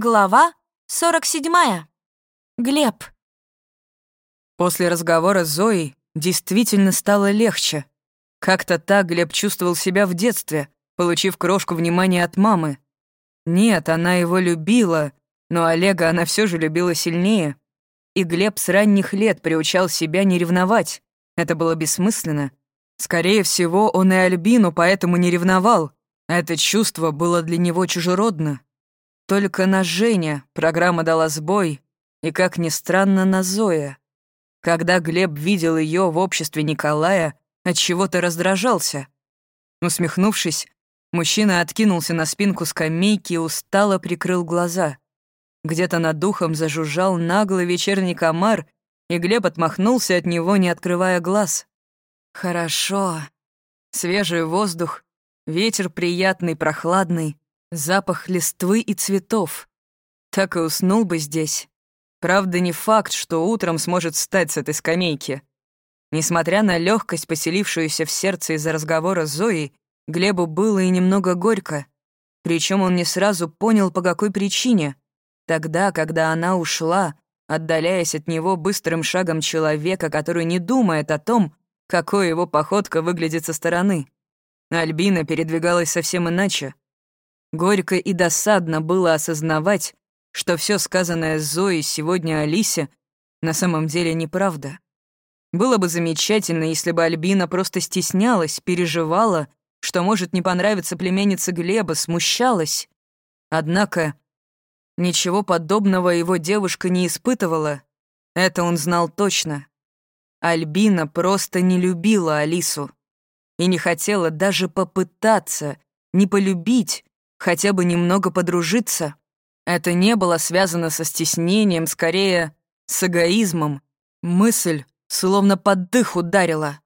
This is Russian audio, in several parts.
Глава 47. Глеб. После разговора с Зоей действительно стало легче. Как-то так Глеб чувствовал себя в детстве, получив крошку внимания от мамы. Нет, она его любила, но Олега она все же любила сильнее. И Глеб с ранних лет приучал себя не ревновать. Это было бессмысленно. Скорее всего, он и Альбину поэтому не ревновал. Это чувство было для него чужеродно. Только на Женя программа дала сбой, и, как ни странно, на Зоя. Когда Глеб видел ее в обществе Николая, от чего то раздражался. Усмехнувшись, мужчина откинулся на спинку скамейки и устало прикрыл глаза. Где-то над духом зажужжал наглый вечерний комар, и Глеб отмахнулся от него, не открывая глаз. «Хорошо. Свежий воздух, ветер приятный, прохладный, Запах листвы и цветов. Так и уснул бы здесь. Правда, не факт, что утром сможет встать с этой скамейки. Несмотря на легкость, поселившуюся в сердце из-за разговора с Зоей, Глебу было и немного горько. Причем он не сразу понял, по какой причине. Тогда, когда она ушла, отдаляясь от него быстрым шагом человека, который не думает о том, какой его походка выглядит со стороны. Альбина передвигалась совсем иначе. Горько и досадно было осознавать, что все сказанное Зоей сегодня Алисе на самом деле неправда. Было бы замечательно, если бы Альбина просто стеснялась, переживала, что может не понравиться племяннице Глеба, смущалась. Однако ничего подобного его девушка не испытывала. Это он знал точно. Альбина просто не любила Алису и не хотела даже попытаться не полюбить, хотя бы немного подружиться. Это не было связано со стеснением, скорее, с эгоизмом. Мысль словно под дых ударила,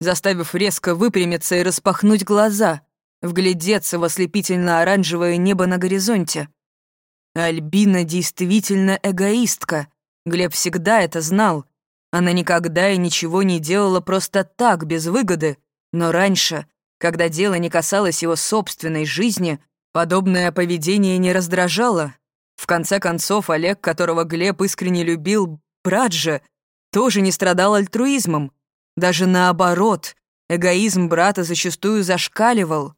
заставив резко выпрямиться и распахнуть глаза, вглядеться в ослепительно-оранжевое небо на горизонте. Альбина действительно эгоистка. Глеб всегда это знал. Она никогда и ничего не делала просто так, без выгоды. Но раньше, когда дело не касалось его собственной жизни, Подобное поведение не раздражало. В конце концов, Олег, которого Глеб искренне любил, брат же, тоже не страдал альтруизмом. Даже наоборот, эгоизм брата зачастую зашкаливал.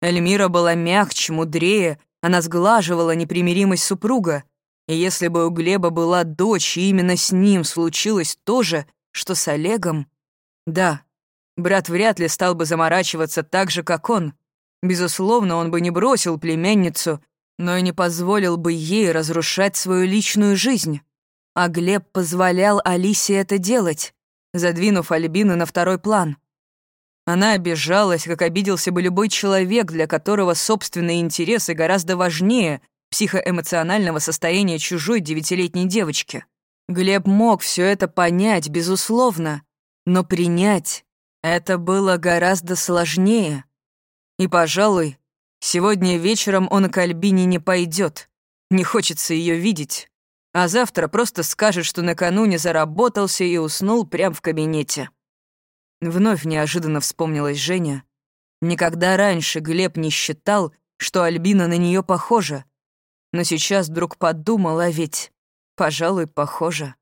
Эльмира была мягче, мудрее, она сглаживала непримиримость супруга. И если бы у Глеба была дочь, и именно с ним случилось то же, что с Олегом... Да, брат вряд ли стал бы заморачиваться так же, как он — Безусловно, он бы не бросил племянницу, но и не позволил бы ей разрушать свою личную жизнь. А Глеб позволял Алисе это делать, задвинув Альбину на второй план. Она обижалась, как обиделся бы любой человек, для которого собственные интересы гораздо важнее психоэмоционального состояния чужой девятилетней девочки. Глеб мог все это понять, безусловно, но принять это было гораздо сложнее. И, пожалуй, сегодня вечером он к Альбине не пойдет. Не хочется ее видеть. А завтра просто скажет, что накануне заработался и уснул прямо в кабинете. Вновь неожиданно вспомнилась Женя. Никогда раньше Глеб не считал, что Альбина на нее похожа. Но сейчас вдруг подумал, а ведь, пожалуй, похожа.